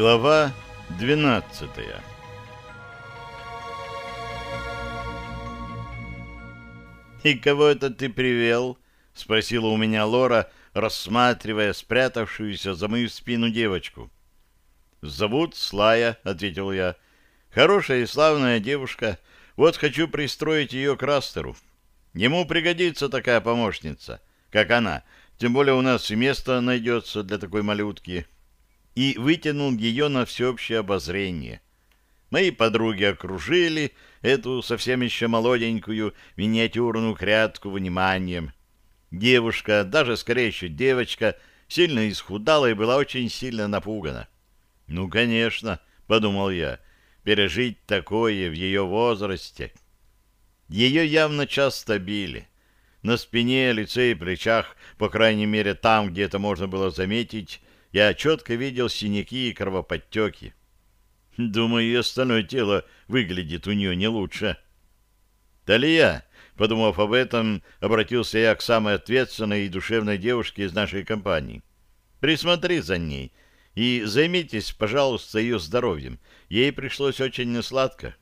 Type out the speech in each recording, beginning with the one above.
Глава двенадцатая «И кого это ты привел?» — спросила у меня Лора, рассматривая спрятавшуюся за мою спину девочку. «Зовут Слая», — ответил я. «Хорошая и славная девушка. Вот хочу пристроить ее к Растеру. Ему пригодится такая помощница, как она. Тем более у нас и место найдется для такой малютки». И вытянул ее на всеобщее обозрение. Мои подруги окружили эту совсем еще молоденькую миниатюрную крятку вниманием. Девушка, даже скорее еще девочка, сильно исхудала и была очень сильно напугана. «Ну, конечно», — подумал я, — «пережить такое в ее возрасте». Ее явно часто били. На спине, лице и плечах, по крайней мере там, где это можно было заметить, я четко видел синяки и кровоподтеки. Думаю, и остальное тело выглядит у нее не лучше. Талия, подумав об этом, обратился я к самой ответственной и душевной девушке из нашей компании. Присмотри за ней и займитесь, пожалуйста, ее здоровьем. Ей пришлось очень несладко.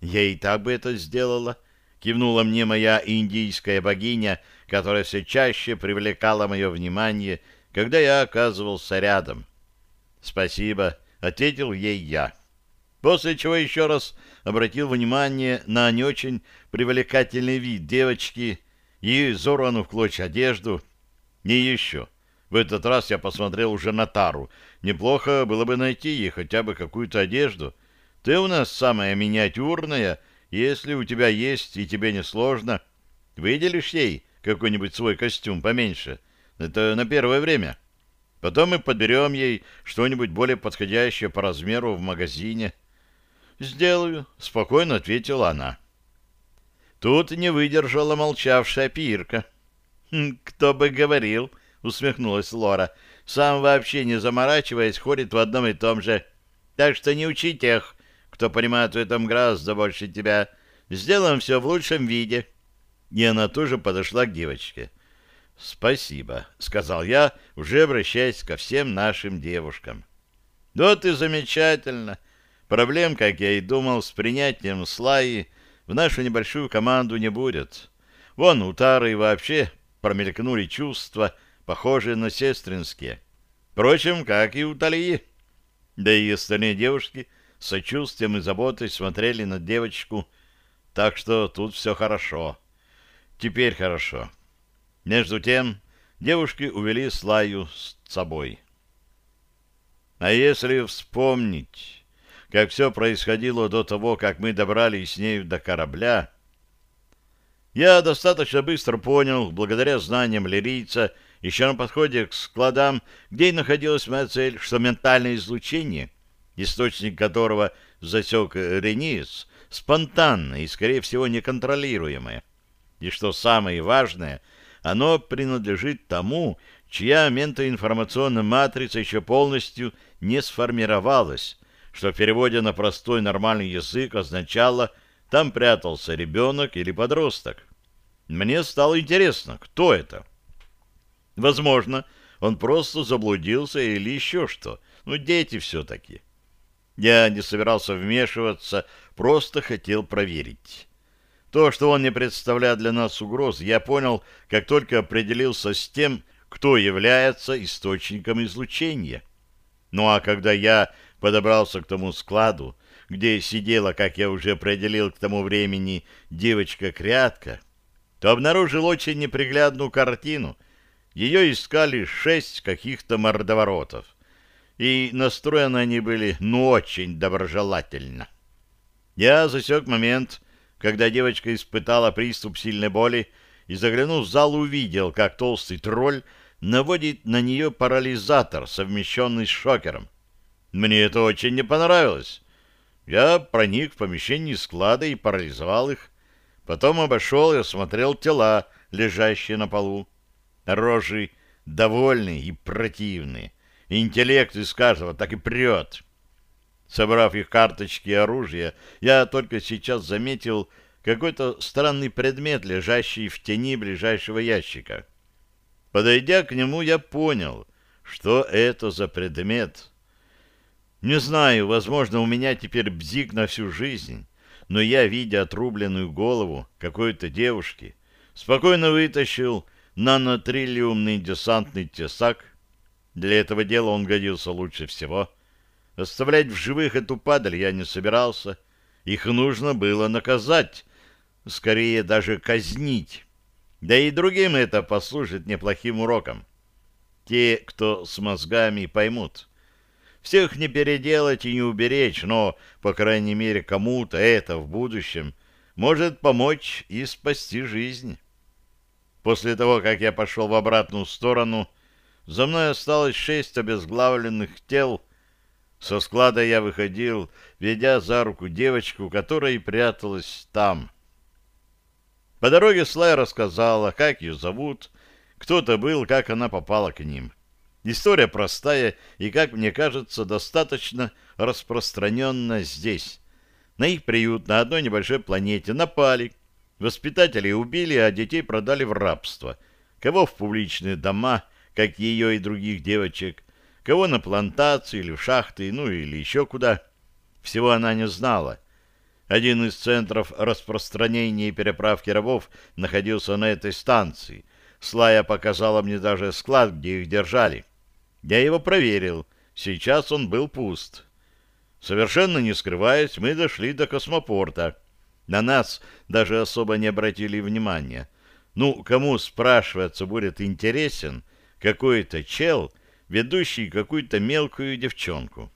Я и так бы это сделала, кивнула мне моя индийская богиня, которая все чаще привлекала мое внимание, когда я оказывался рядом. Спасибо, — ответил ей я. После чего еще раз обратил внимание на не очень привлекательный вид девочки, ее изорванную в клочья одежду. И еще. В этот раз я посмотрел уже на Тару. Неплохо было бы найти ей хотя бы какую-то одежду. Ты у нас самая миниатюрная, если у тебя есть и тебе не сложно. Выделишь ей какой-нибудь свой костюм поменьше. Это на первое время. — Потом мы подберем ей что-нибудь более подходящее по размеру в магазине. «Сделаю», — спокойно ответила она. Тут не выдержала молчавшая пирка. «Хм, «Кто бы говорил», — усмехнулась Лора, — «сам вообще не заморачиваясь ходит в одном и том же. Так что не учи тех, кто понимает в этом гораздо больше тебя. Сделаем все в лучшем виде». И она тоже подошла к девочке. «Спасибо», — сказал я, уже обращаясь ко всем нашим девушкам. «Вот и замечательно. Проблем, как я и думал, с принятием слаи в нашу небольшую команду не будет. Вон у Тары вообще промелькнули чувства, похожие на сестринские. Впрочем, как и у Талии. Да и остальные девушки с сочувствием и заботой смотрели на девочку, так что тут все хорошо. Теперь хорошо». Между тем девушки увели Слаю с собой. А если вспомнить, как все происходило до того, как мы добрались с нею до корабля, я достаточно быстро понял, благодаря знаниям лирийца, еще на подходе к складам, где и находилась моя цель, что ментальное излучение, источник которого засек Ренис, спонтанное и, скорее всего, неконтролируемое. И что самое важное — оно принадлежит тому, чья ментоинформационная матрица еще полностью не сформировалась, что в переводе на простой нормальный язык означало «там прятался ребенок или подросток». Мне стало интересно, кто это? Возможно, он просто заблудился или еще что. Ну, дети все-таки. Я не собирался вмешиваться, просто хотел проверить. То, что он не представляет для нас угроз, я понял, как только определился с тем, кто является источником излучения. Ну а когда я подобрался к тому складу, где сидела, как я уже определил к тому времени, девочка-крятка, то обнаружил очень неприглядную картину. Ее искали шесть каких-то мордоворотов. И настроены они были, ну, очень доброжелательно. Я засек момент, когда девочка испытала приступ сильной боли и, заглянув в зал, увидел, как толстый тролль наводит на нее парализатор, совмещенный с шокером. Мне это очень не понравилось. Я проник в помещение склада и парализовал их. Потом обошел и осмотрел тела, лежащие на полу. Рожи довольные и противные. Интеллект из каждого так и прет. Собрав их карточки и оружие, я только сейчас заметил какой-то странный предмет, лежащий в тени ближайшего ящика. Подойдя к нему, я понял, что это за предмет. Не знаю, возможно, у меня теперь бзик на всю жизнь, но я, видя отрубленную голову какой-то девушки, спокойно вытащил нанотриллиумный десантный тесак. Для этого дела он годился лучше всего. Оставлять в живых эту падаль я не собирался. Их нужно было наказать, скорее даже казнить. Да и другим это послужит неплохим уроком. Те, кто с мозгами, поймут. Всех не переделать и не уберечь, но, по крайней мере, кому-то это в будущем может помочь и спасти жизнь. После того, как я пошел в обратную сторону, за мной осталось шесть обезглавленных тел. Со склада я выходил, ведя за руку девочку, которая и пряталась там. По дороге Слай рассказала, как ее зовут, кто-то был, как она попала к ним. История простая и, как мне кажется, достаточно распространенная здесь. На их приют на одной небольшой планете напали. Воспитателей убили, а детей продали в рабство. Кого в публичные дома, как ее и других девочек, кого на плантации или в шахты, ну или еще куда. Всего она не знала. Один из центров распространения и переправки рабов находился на этой станции. Слая показала мне даже склад, где их держали. Я его проверил. Сейчас он был пуст. Совершенно не скрываясь, мы дошли до космопорта. На нас даже особо не обратили внимания. Ну, кому, спрашиваться, будет интересен какой-то чел, ведущий какую-то мелкую девчонку?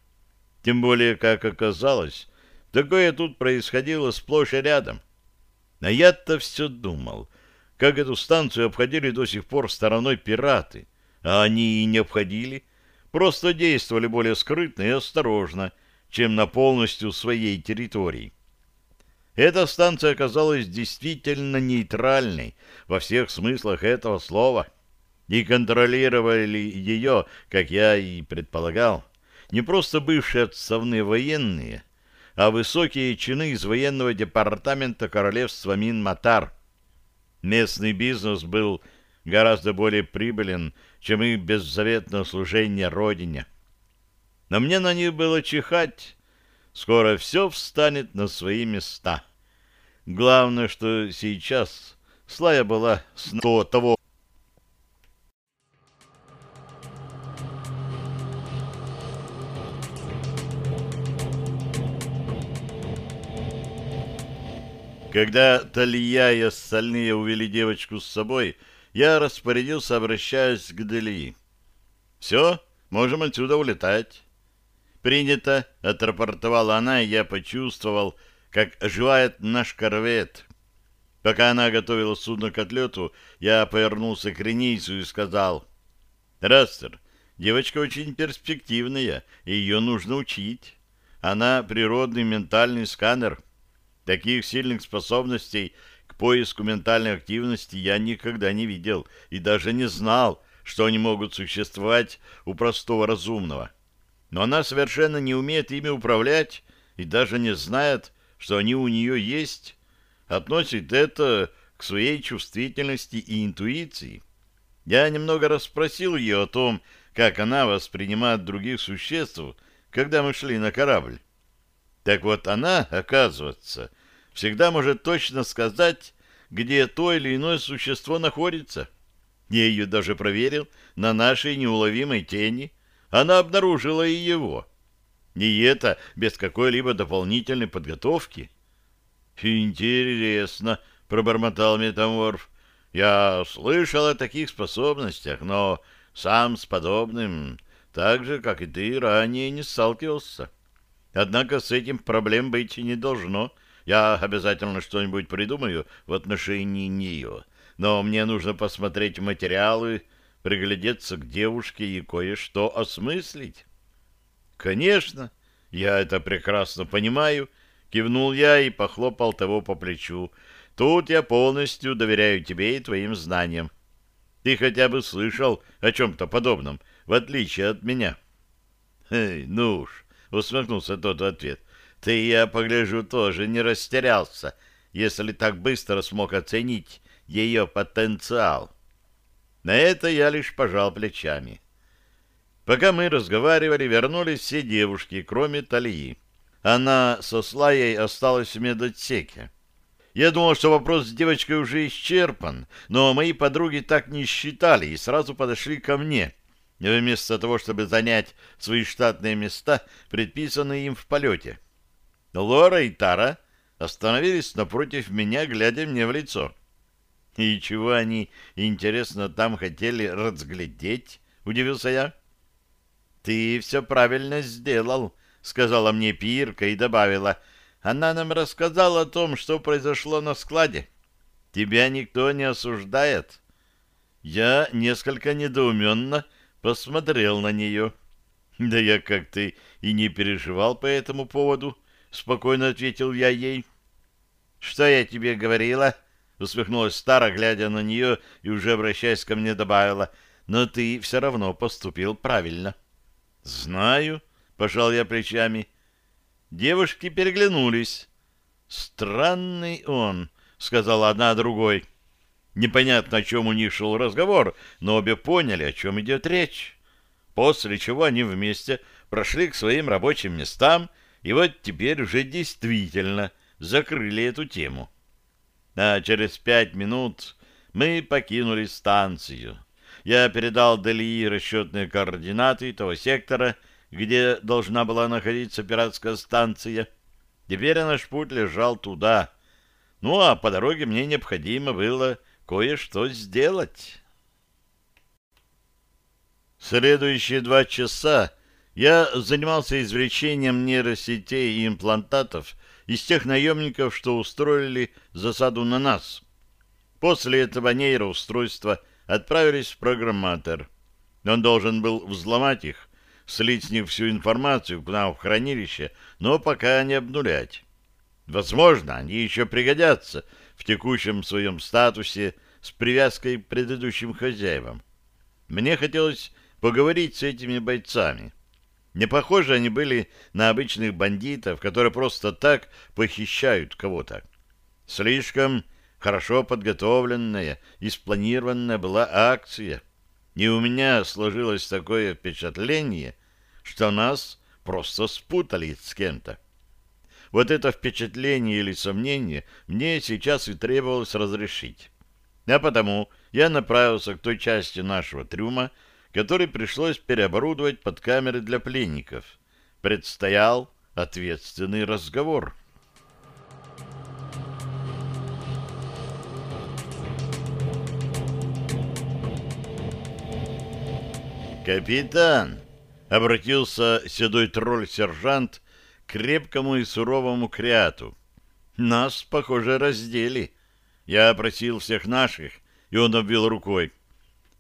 Тем более, как оказалось, такое тут происходило сплошь и рядом. А я-то все думал, как эту станцию обходили до сих пор стороной пираты — а они и не обходили, просто действовали более скрытно и осторожно, чем на полностью своей территории. Эта станция оказалась действительно нейтральной во всех смыслах этого слова, и контролировали ее, как я и предполагал, не просто бывшие отставные военные, а высокие чины из военного департамента королевства Мин-Матар. Местный бизнес был гораздо более прибылен, чем их беззаветное служение Родине. Но мне на них было чихать. Скоро все встанет на свои места. Главное, что сейчас Слая была с того Когда Талия и остальные увели девочку с собой, я распорядился, обращаясь к Дели. «Все, можем отсюда улетать». «Принято», — отрапортовала она, и я почувствовал, как оживает наш корвет. Пока она готовила судно к отлету, я повернулся к Ренийцу и сказал, «Растер, девочка очень перспективная, и ее нужно учить. Она природный ментальный сканер. Таких сильных способностей — поиску ментальной активности я никогда не видел и даже не знал, что они могут существовать у простого разумного. Но она совершенно не умеет ими управлять и даже не знает, что они у нее есть, относит это к своей чувствительности и интуиции. Я немного расспросил ее о том, как она воспринимает других существ, когда мы шли на корабль. Так вот она, оказывается, — всегда может точно сказать, где то или иное существо находится. Я ее даже проверил на нашей неуловимой тени. Она обнаружила и его. И это без какой-либо дополнительной подготовки. «Интересно», — пробормотал метаморф. «Я слышал о таких способностях, но сам с подобным, так же, как и ты, ранее не сталкивался. Однако с этим проблем быть не должно». Я обязательно что-нибудь придумаю в отношении нее, но мне нужно посмотреть материалы, приглядеться к девушке и кое-что осмыслить. Конечно, я это прекрасно понимаю, кивнул я и похлопал того по плечу. Тут я полностью доверяю тебе и твоим знаниям. Ты хотя бы слышал о чем-то подобном, в отличие от меня. — Эй, ну уж, — усмехнулся тот в ответ, ты, я погляжу, тоже не растерялся, если так быстро смог оценить ее потенциал. На это я лишь пожал плечами. Пока мы разговаривали, вернулись все девушки, кроме Талии. Она со Слаей осталась в медотсеке. Я думал, что вопрос с девочкой уже исчерпан, но мои подруги так не считали и сразу подошли ко мне, вместо того, чтобы занять свои штатные места, предписанные им в полете. Лора и Тара остановились напротив меня, глядя мне в лицо. «И чего они, интересно, там хотели разглядеть?» — удивился я. «Ты все правильно сделал», — сказала мне Пирка и добавила. «Она нам рассказала о том, что произошло на складе. Тебя никто не осуждает». Я несколько недоуменно посмотрел на нее. «Да я как-то и не переживал по этому поводу», — спокойно ответил я ей. «Что я тебе говорила?» — усмехнулась Стара, глядя на нее и уже обращаясь ко мне добавила. «Но ты все равно поступил правильно». «Знаю», — пожал я плечами. Девушки переглянулись. «Странный он», — сказала одна другой. Непонятно, о чем у них шел разговор, но обе поняли, о чем идет речь. После чего они вместе прошли к своим рабочим местам, и вот теперь уже действительно закрыли эту тему. А через пять минут мы покинули станцию. Я передал Делии расчетные координаты того сектора, где должна была находиться пиратская станция. Теперь наш путь лежал туда. Ну, а по дороге мне необходимо было кое-что сделать. Следующие два часа я занимался извлечением нейросетей и имплантатов из тех наемников, что устроили засаду на нас. После этого нейроустройства отправились в программатор. Он должен был взломать их, слить с них всю информацию к нам в хранилище, но пока не обнулять. Возможно, они еще пригодятся в текущем своем статусе с привязкой к предыдущим хозяевам. Мне хотелось поговорить с этими бойцами. Не похожи они были на обычных бандитов, которые просто так похищают кого-то. Слишком хорошо подготовленная и спланированная была акция. И у меня сложилось такое впечатление, что нас просто спутали с кем-то. Вот это впечатление или сомнение мне сейчас и требовалось разрешить. А потому я направился к той части нашего трюма, который пришлось переоборудовать под камеры для пленников. Предстоял ответственный разговор. «Капитан!» — обратился седой тролль-сержант крепкому и суровому кряту. «Нас, похоже, раздели. Я просил всех наших, и он обвел рукой.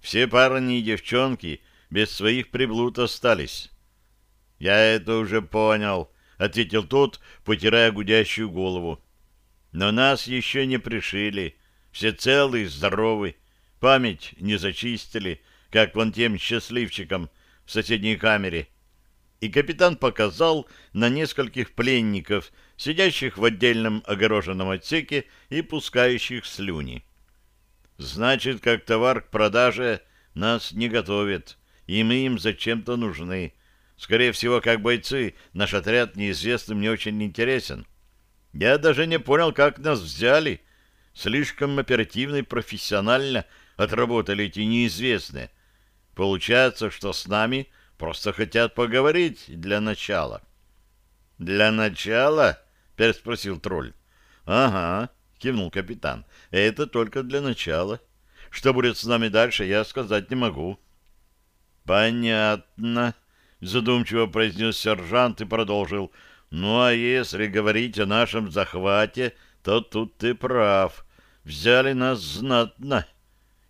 Все парни и девчонки без своих приблуд остались. — Я это уже понял, — ответил тот, потирая гудящую голову. — Но нас еще не пришили. Все целы и здоровы. Память не зачистили, как вон тем счастливчикам в соседней камере. И капитан показал на нескольких пленников, сидящих в отдельном огороженном отсеке и пускающих слюни. Значит, как товар к продаже нас не готовят, и мы им зачем-то нужны. Скорее всего, как бойцы, наш отряд неизвестным не очень интересен. Я даже не понял, как нас взяли. Слишком оперативно и профессионально отработали эти неизвестные. Получается, что с нами просто хотят поговорить для начала. — Для начала? — переспросил тролль. — Ага, кивнул капитан. Это только для начала. Что будет с нами дальше, я сказать не могу. Понятно, задумчиво произнес сержант и продолжил. Ну а если говорить о нашем захвате, то тут ты прав. Взяли нас знатно.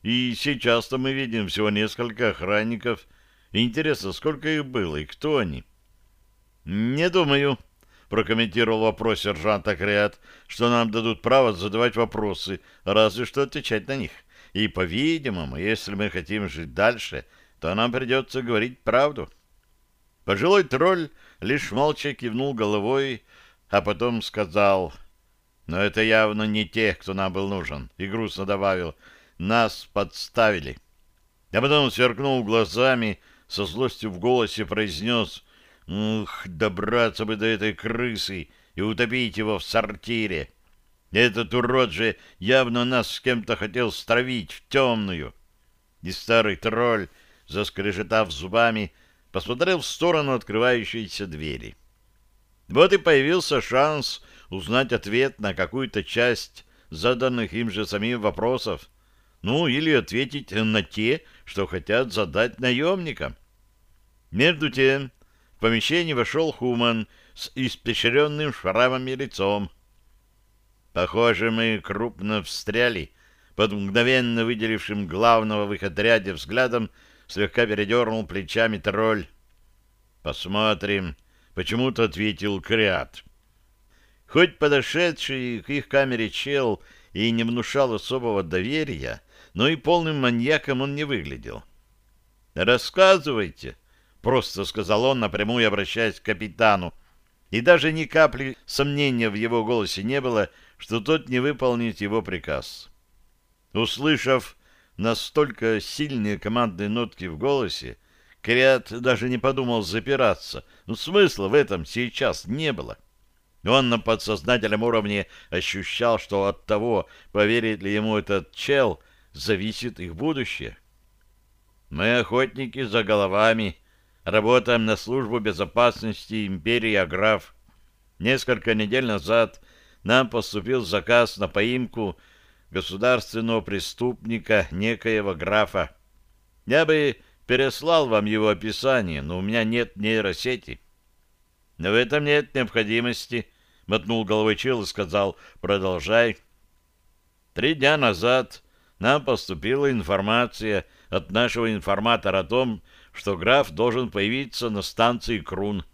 И сейчас-то мы видим всего несколько охранников. Интересно, сколько их было и кто они? Не думаю, прокомментировал вопрос сержанта Креат, что нам дадут право задавать вопросы, разве что отвечать на них. И, по-видимому, если мы хотим жить дальше, то нам придется говорить правду. Пожилой тролль лишь молча кивнул головой, а потом сказал, «Но это явно не те, кто нам был нужен», и грустно добавил, «Нас подставили». А потом сверкнул глазами, со злостью в голосе произнес «Ух, добраться бы до этой крысы и утопить его в сортире! Этот урод же явно нас с кем-то хотел стравить в темную!» И старый тролль, заскрежетав зубами, посмотрел в сторону открывающейся двери. Вот и появился шанс узнать ответ на какую-то часть заданных им же самим вопросов, ну или ответить на те, что хотят задать наемникам. Между тем в помещение вошел Хуман с испещренным шрамами лицом. Похоже, мы крупно встряли, под мгновенно выделившим главного в их отряде взглядом слегка передернул плечами тролль. «Посмотрим», — почему-то ответил Криат. Хоть подошедший к их камере чел и не внушал особого доверия, но и полным маньяком он не выглядел. «Рассказывайте», — просто сказал он, напрямую обращаясь к капитану, и даже ни капли сомнения в его голосе не было, что тот не выполнит его приказ. Услышав настолько сильные командные нотки в голосе, Криат даже не подумал запираться, но смысла в этом сейчас не было. Он на подсознательном уровне ощущал, что от того, поверит ли ему этот чел, зависит их будущее. Мы охотники за головами, работаем на службу безопасности империи Аграф. Несколько недель назад нам поступил заказ на поимку государственного преступника некоего графа. Я бы переслал вам его описание, но у меня нет нейросети. Но в этом нет необходимости, — мотнул головой чел и сказал, — продолжай. Три дня назад нам поступила информация от нашего информатора о том, что граф должен появиться на станции Крун.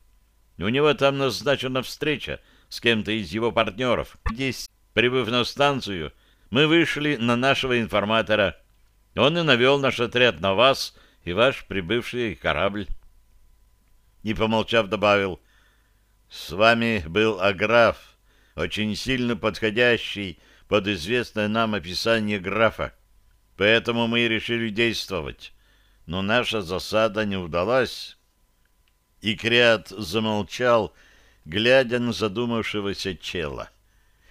У него там назначена встреча с кем-то из его партнеров. Здесь, прибыв на станцию, мы вышли на нашего информатора. Он и навел наш отряд на вас и ваш прибывший корабль. И, помолчав, добавил, «С вами был Аграф, очень сильно подходящий под известное нам описание графа. Поэтому мы и решили действовать. Но наша засада не удалась». И Криат замолчал, глядя на задумавшегося чела.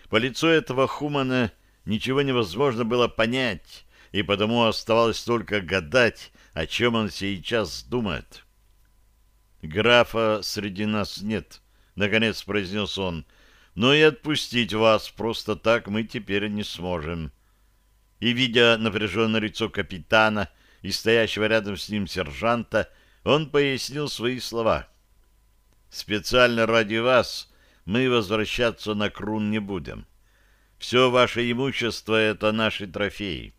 По лицу этого хумана ничего невозможно было понять, и потому оставалось только гадать, о чем он сейчас думает. «Графа среди нас нет», — наконец произнес он, — «но и отпустить вас просто так мы теперь не сможем». И, видя напряженное лицо капитана и стоящего рядом с ним сержанта, он пояснил свои слова. «Специально ради вас мы возвращаться на Крун не будем. Все ваше имущество — это наши трофеи.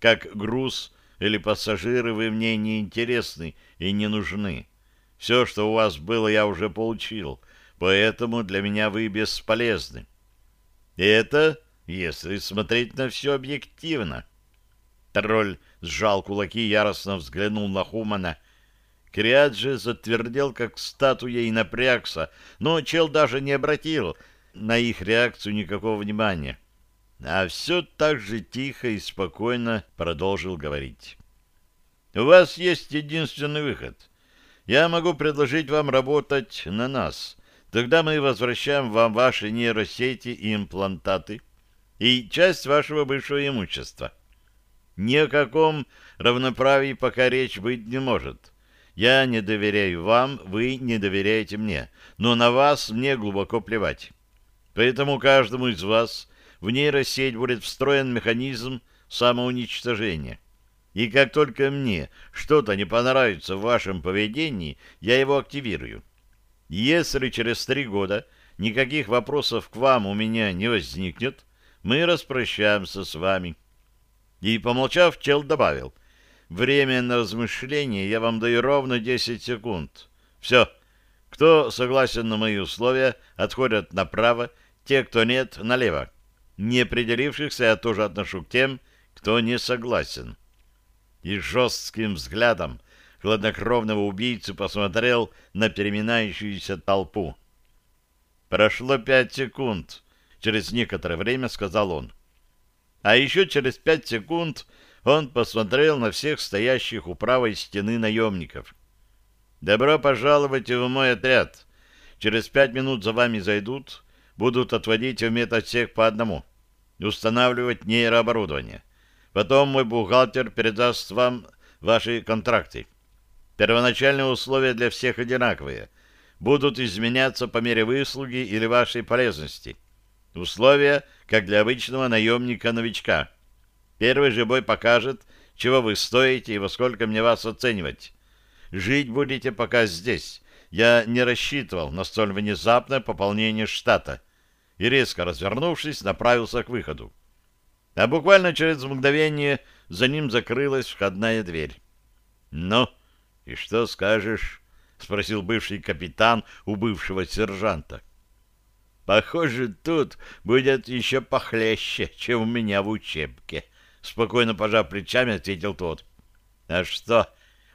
Как груз или пассажиры вы мне не интересны и не нужны. Все, что у вас было, я уже получил, поэтому для меня вы бесполезны. Это, если смотреть на все объективно». Тролль сжал кулаки яростно взглянул на Хумана — Криаджи затвердел, как статуя, и напрягся, но чел даже не обратил на их реакцию никакого внимания. А все так же тихо и спокойно продолжил говорить. «У вас есть единственный выход. Я могу предложить вам работать на нас. Тогда мы возвращаем вам ваши нейросети и имплантаты и часть вашего бывшего имущества. Ни о каком равноправии пока речь быть не может». Я не доверяю вам, вы не доверяете мне, но на вас мне глубоко плевать. Поэтому каждому из вас в нейросеть будет встроен механизм самоуничтожения. И как только мне что-то не понравится в вашем поведении, я его активирую. Если через три года никаких вопросов к вам у меня не возникнет, мы распрощаемся с вами. И, помолчав, чел добавил — Время на размышление я вам даю ровно 10 секунд. Все. Кто согласен на мои условия, отходят направо, те, кто нет, налево. Не определившихся я тоже отношу к тем, кто не согласен. И жестким взглядом хладнокровного убийцы посмотрел на переминающуюся толпу. Прошло пять секунд. Через некоторое время сказал он. А еще через пять секунд Он посмотрел на всех стоящих у правой стены наемников. «Добро пожаловать в мой отряд. Через пять минут за вами зайдут, будут отводить в медотсек по одному, устанавливать нейрооборудование. Потом мой бухгалтер передаст вам ваши контракты. Первоначальные условия для всех одинаковые. Будут изменяться по мере выслуги или вашей полезности. Условия, как для обычного наемника-новичка. Первый же бой покажет, чего вы стоите и во сколько мне вас оценивать. Жить будете пока здесь. Я не рассчитывал на столь внезапное пополнение штата. И резко развернувшись, направился к выходу. А буквально через мгновение за ним закрылась входная дверь. «Ну, и что скажешь?» — спросил бывший капитан у бывшего сержанта. «Похоже, тут будет еще похлеще, чем у меня в учебке», — спокойно пожав плечами, ответил тот. «А что,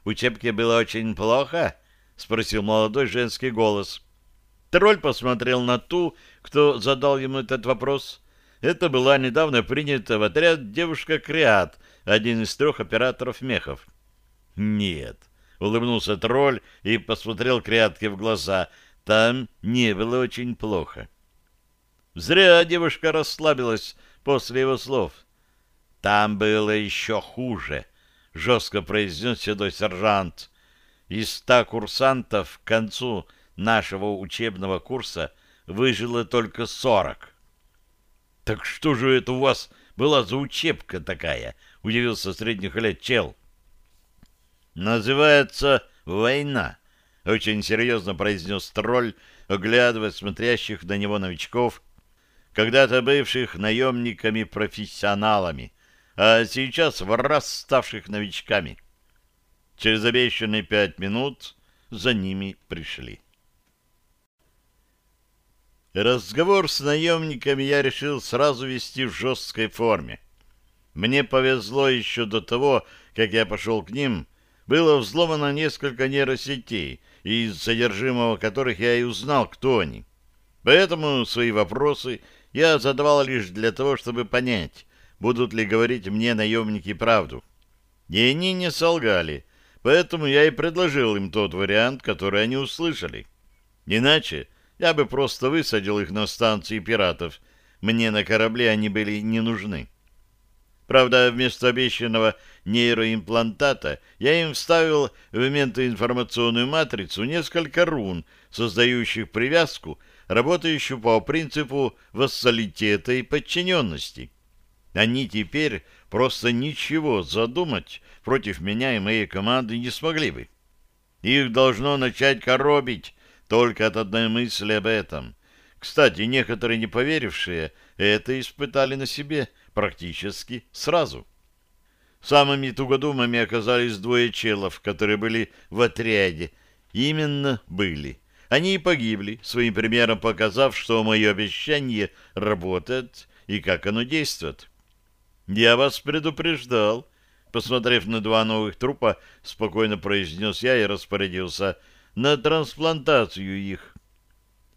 учебке было очень плохо?» — спросил молодой женский голос. Тролль посмотрел на ту, кто задал ему этот вопрос. Это была недавно принята в отряд девушка Криат, один из трех операторов мехов. «Нет», — улыбнулся тролль и посмотрел Криатке в глаза, — «там не было очень плохо». Зря девушка расслабилась после его слов. «Там было еще хуже», — жестко произнес седой сержант. «Из ста курсантов к концу нашего учебного курса выжило только сорок». «Так что же это у вас была за учебка такая?» — удивился средних лет чел. «Называется «Война», — очень серьезно произнес тролль, оглядывая смотрящих на него новичков — когда-то бывших наемниками-профессионалами, а сейчас в раз ставших новичками. Через обещанные пять минут за ними пришли. Разговор с наемниками я решил сразу вести в жесткой форме. Мне повезло еще до того, как я пошел к ним, было взломано несколько нейросетей, из содержимого которых я и узнал, кто они. Поэтому свои вопросы я задавал лишь для того, чтобы понять, будут ли говорить мне наемники правду. И они не солгали, поэтому я и предложил им тот вариант, который они услышали. Иначе я бы просто высадил их на станции пиратов. Мне на корабле они были не нужны. Правда, вместо обещанного нейроимплантата я им вставил в ментоинформационную матрицу несколько рун, создающих привязку работающую по принципу вассалитета и подчиненности. Они теперь просто ничего задумать против меня и моей команды не смогли бы. Их должно начать коробить только от одной мысли об этом. Кстати, некоторые не поверившие это испытали на себе практически сразу. Самыми тугодумами оказались двое челов, которые были в отряде. Именно были. Они и погибли, своим примером показав, что мое обещание работает и как оно действует. «Я вас предупреждал», — посмотрев на два новых трупа, спокойно произнес я и распорядился на трансплантацию их.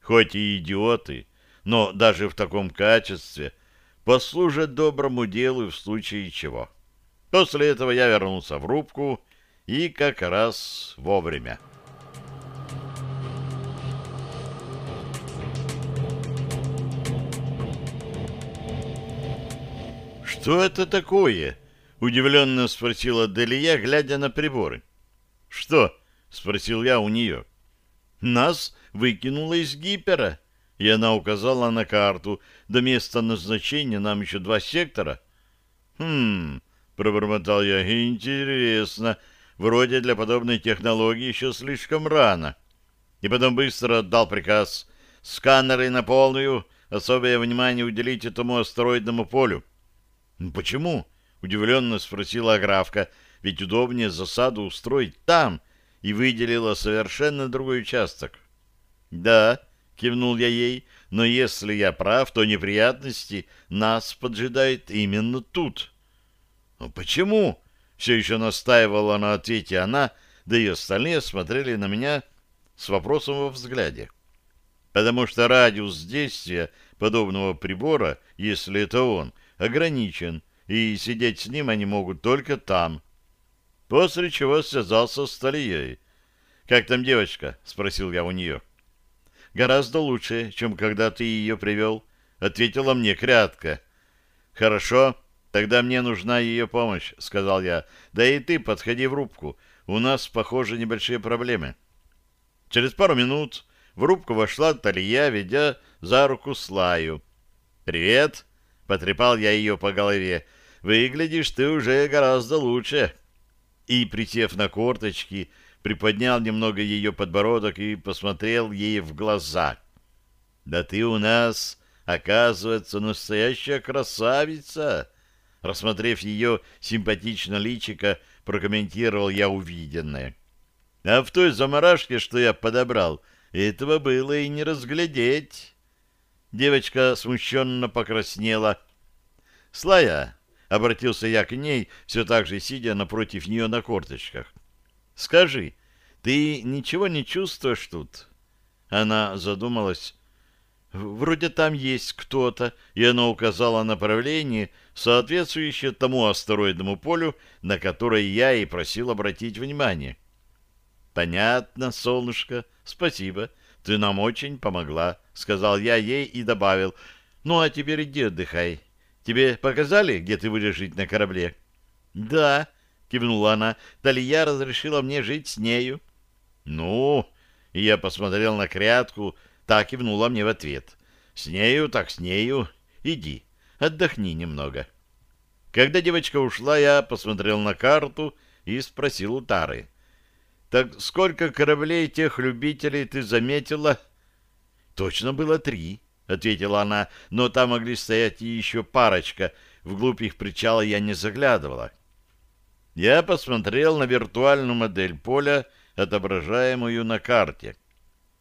Хоть и идиоты, но даже в таком качестве послужат доброму делу в случае чего. После этого я вернулся в рубку и как раз вовремя. «Что это такое?» — удивленно спросила Делия, глядя на приборы. «Что?» — спросил я у нее. «Нас выкинуло из гипера». И она указала на карту. До места назначения нам еще два сектора. «Хм...» — пробормотал я. «Интересно. Вроде для подобной технологии еще слишком рано». И потом быстро отдал приказ. «Сканеры на полную. Особое внимание уделить этому астероидному полю. «Почему?» — удивленно спросила Аграфка. «Ведь удобнее засаду устроить там» и выделила совершенно другой участок. «Да», — кивнул я ей, — «но если я прав, то неприятности нас поджидают именно тут». «Ну почему?» — все еще настаивала на ответе она, да и остальные смотрели на меня с вопросом во взгляде. «Потому что радиус действия подобного прибора, если это он, ограничен, и сидеть с ним они могут только там. После чего связался с Талией. «Как там девочка?» — спросил я у нее. «Гораздо лучше, чем когда ты ее привел», — ответила мне крятка. «Хорошо, тогда мне нужна ее помощь», — сказал я. «Да и ты подходи в рубку. У нас, похоже, небольшие проблемы». Через пару минут в рубку вошла Талия, ведя за руку Слаю. «Привет!» — потрепал я ее по голове. «Выглядишь ты уже гораздо лучше!» И, присев на корточки, приподнял немного ее подбородок и посмотрел ей в глаза. «Да ты у нас, оказывается, настоящая красавица!» Рассмотрев ее симпатично личико, прокомментировал я увиденное. «А в той заморашке, что я подобрал, этого было и не разглядеть». Девочка смущенно покраснела. «Слая!» — обратился я к ней, все так же сидя напротив нее на корточках. «Скажи, ты ничего не чувствуешь тут?» Она задумалась. «Вроде там есть кто-то», и она указала направление, соответствующее тому астероидному полю, на которое я и просил обратить внимание. «Понятно, солнышко, спасибо. Ты нам очень помогла», — сказал я ей и добавил. «Ну, а теперь иди отдыхай. Тебе показали, где ты будешь жить на корабле?» «Да», — кивнула она. «Талия разрешила мне жить с нею». «Ну...» — я посмотрел на крятку, так кивнула мне в ответ. «С нею, так с нею. Иди, отдохни немного». Когда девочка ушла, я посмотрел на карту и спросил у Тары. Так сколько кораблей тех любителей ты заметила? Точно было три, ответила она, но там могли стоять и еще парочка. Вглубь их причала я не заглядывала. Я посмотрел на виртуальную модель поля, отображаемую на карте.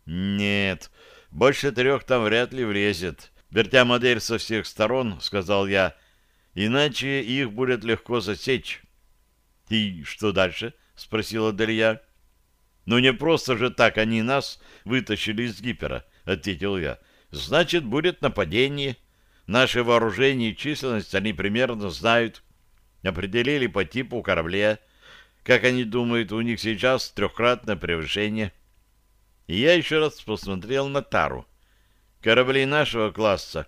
Нет, больше трех там вряд ли влезет. Вертя модель со всех сторон, сказал я, иначе их будет легко засечь. И что дальше? спросила Делья. «Ну не просто же так они нас вытащили из гипера», — ответил я. «Значит, будет нападение. Наше вооружение и численность они примерно знают. Определили по типу корабля. Как они думают, у них сейчас трехкратное превышение». И я еще раз посмотрел на Тару. «Корабли нашего класса?»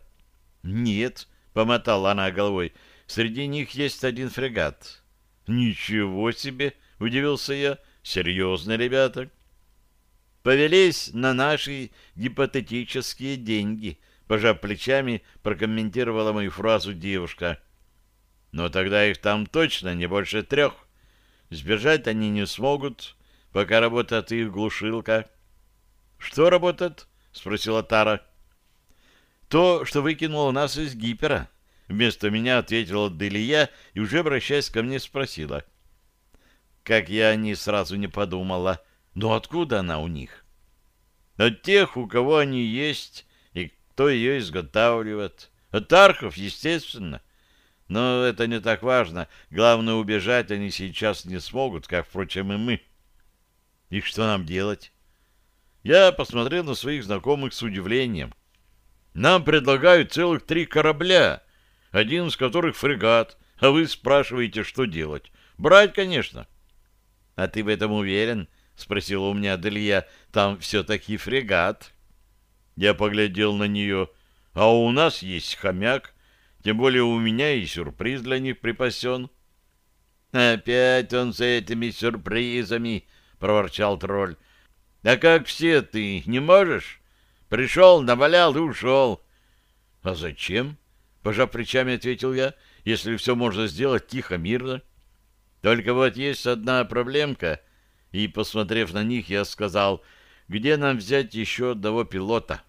«Нет», — помотала она головой, — «среди них есть один фрегат». «Ничего себе!» — удивился я. Серьезно, ребята. Повелись на наши гипотетические деньги, пожав плечами, прокомментировала мою фразу девушка. Но тогда их там точно не больше трех. Сбежать они не смогут, пока работает их глушилка. — Что работает? — спросила Тара. — То, что выкинуло нас из гипера. Вместо меня ответила Делия и уже обращаясь ко мне спросила. Как я о ней сразу не подумала. Но откуда она у них? От тех, у кого они есть, и кто ее изготавливает. От архов, естественно. Но это не так важно. Главное, убежать они сейчас не смогут, как, впрочем, и мы. И что нам делать? Я посмотрел на своих знакомых с удивлением. Нам предлагают целых три корабля, один из которых фрегат, а вы спрашиваете, что делать. Брать, конечно. — А ты в этом уверен? — спросила у меня Делья. — Там все-таки фрегат. Я поглядел на нее. — А у нас есть хомяк. Тем более у меня и сюрприз для них припасен. — Опять он с этими сюрпризами, — проворчал тролль. — А как все ты, не можешь? Пришел, навалял и ушел. — А зачем? — пожав плечами, ответил я. — Если все можно сделать тихо, мирно. — только вот есть одна проблемка, и, посмотрев на них, я сказал, где нам взять еще одного пилота?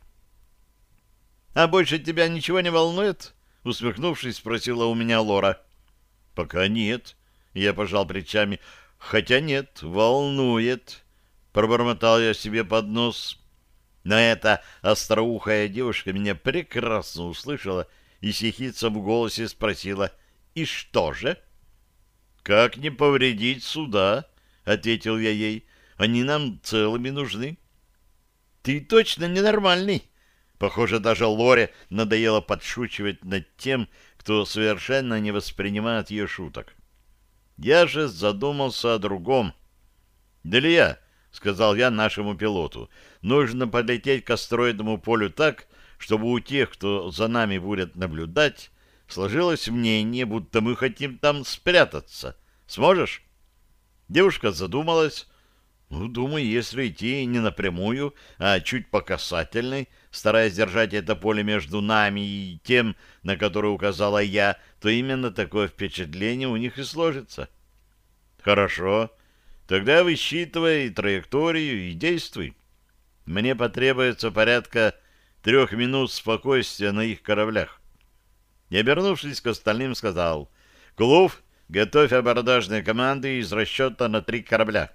— А больше тебя ничего не волнует? — усмехнувшись, спросила у меня Лора. — Пока нет. Я пожал плечами. — Хотя нет, волнует. Пробормотал я себе под нос. Но эта остроухая девушка меня прекрасно услышала и сихицем в голосе спросила, «И что же?» «Как не повредить суда?» — ответил я ей. «Они нам целыми нужны». «Ты точно ненормальный!» Похоже, даже Лоре надоело подшучивать над тем, кто совершенно не воспринимает ее шуток. Я же задумался о другом. «Далия», — сказал я нашему пилоту, — «нужно подлететь к астероидному полю так, чтобы у тех, кто за нами будет наблюдать, сложилось мнение, будто мы хотим там спрятаться. Сможешь?» Девушка задумалась. «Ну, думаю, если идти не напрямую, а чуть по касательной, стараясь держать это поле между нами и тем, на которое указала я, то именно такое впечатление у них и сложится». «Хорошо. Тогда высчитывай траекторию и действуй. Мне потребуется порядка трех минут спокойствия на их кораблях. И, обернувшись к остальным, сказал, «Клуб, готовь абордажные команды из расчета на три корабля.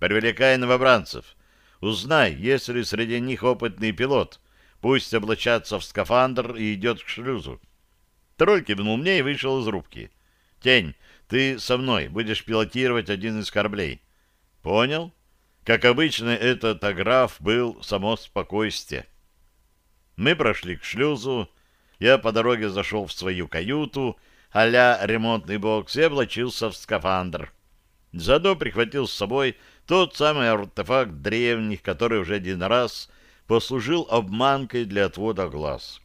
Привлекай новобранцев. Узнай, есть ли среди них опытный пилот. Пусть облачается в скафандр и идет к шлюзу». Тролль кивнул мне и вышел из рубки. «Тень, ты со мной будешь пилотировать один из кораблей». «Понял?» Как обычно, этот аграф был само спокойствие. Мы прошли к шлюзу, я по дороге зашел в свою каюту, а-ля ремонтный бокс, и облачился в скафандр. Заодно прихватил с собой тот самый артефакт древних, который уже один раз послужил обманкой для отвода глаз.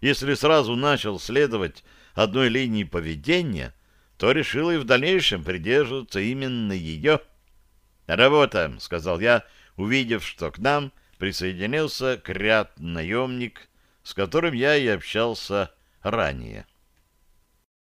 Если сразу начал следовать одной линии поведения, то решил и в дальнейшем придерживаться именно ее. «Работаем», — сказал я, увидев, что к нам — присоединился к ряд наемник, с которым я и общался ранее.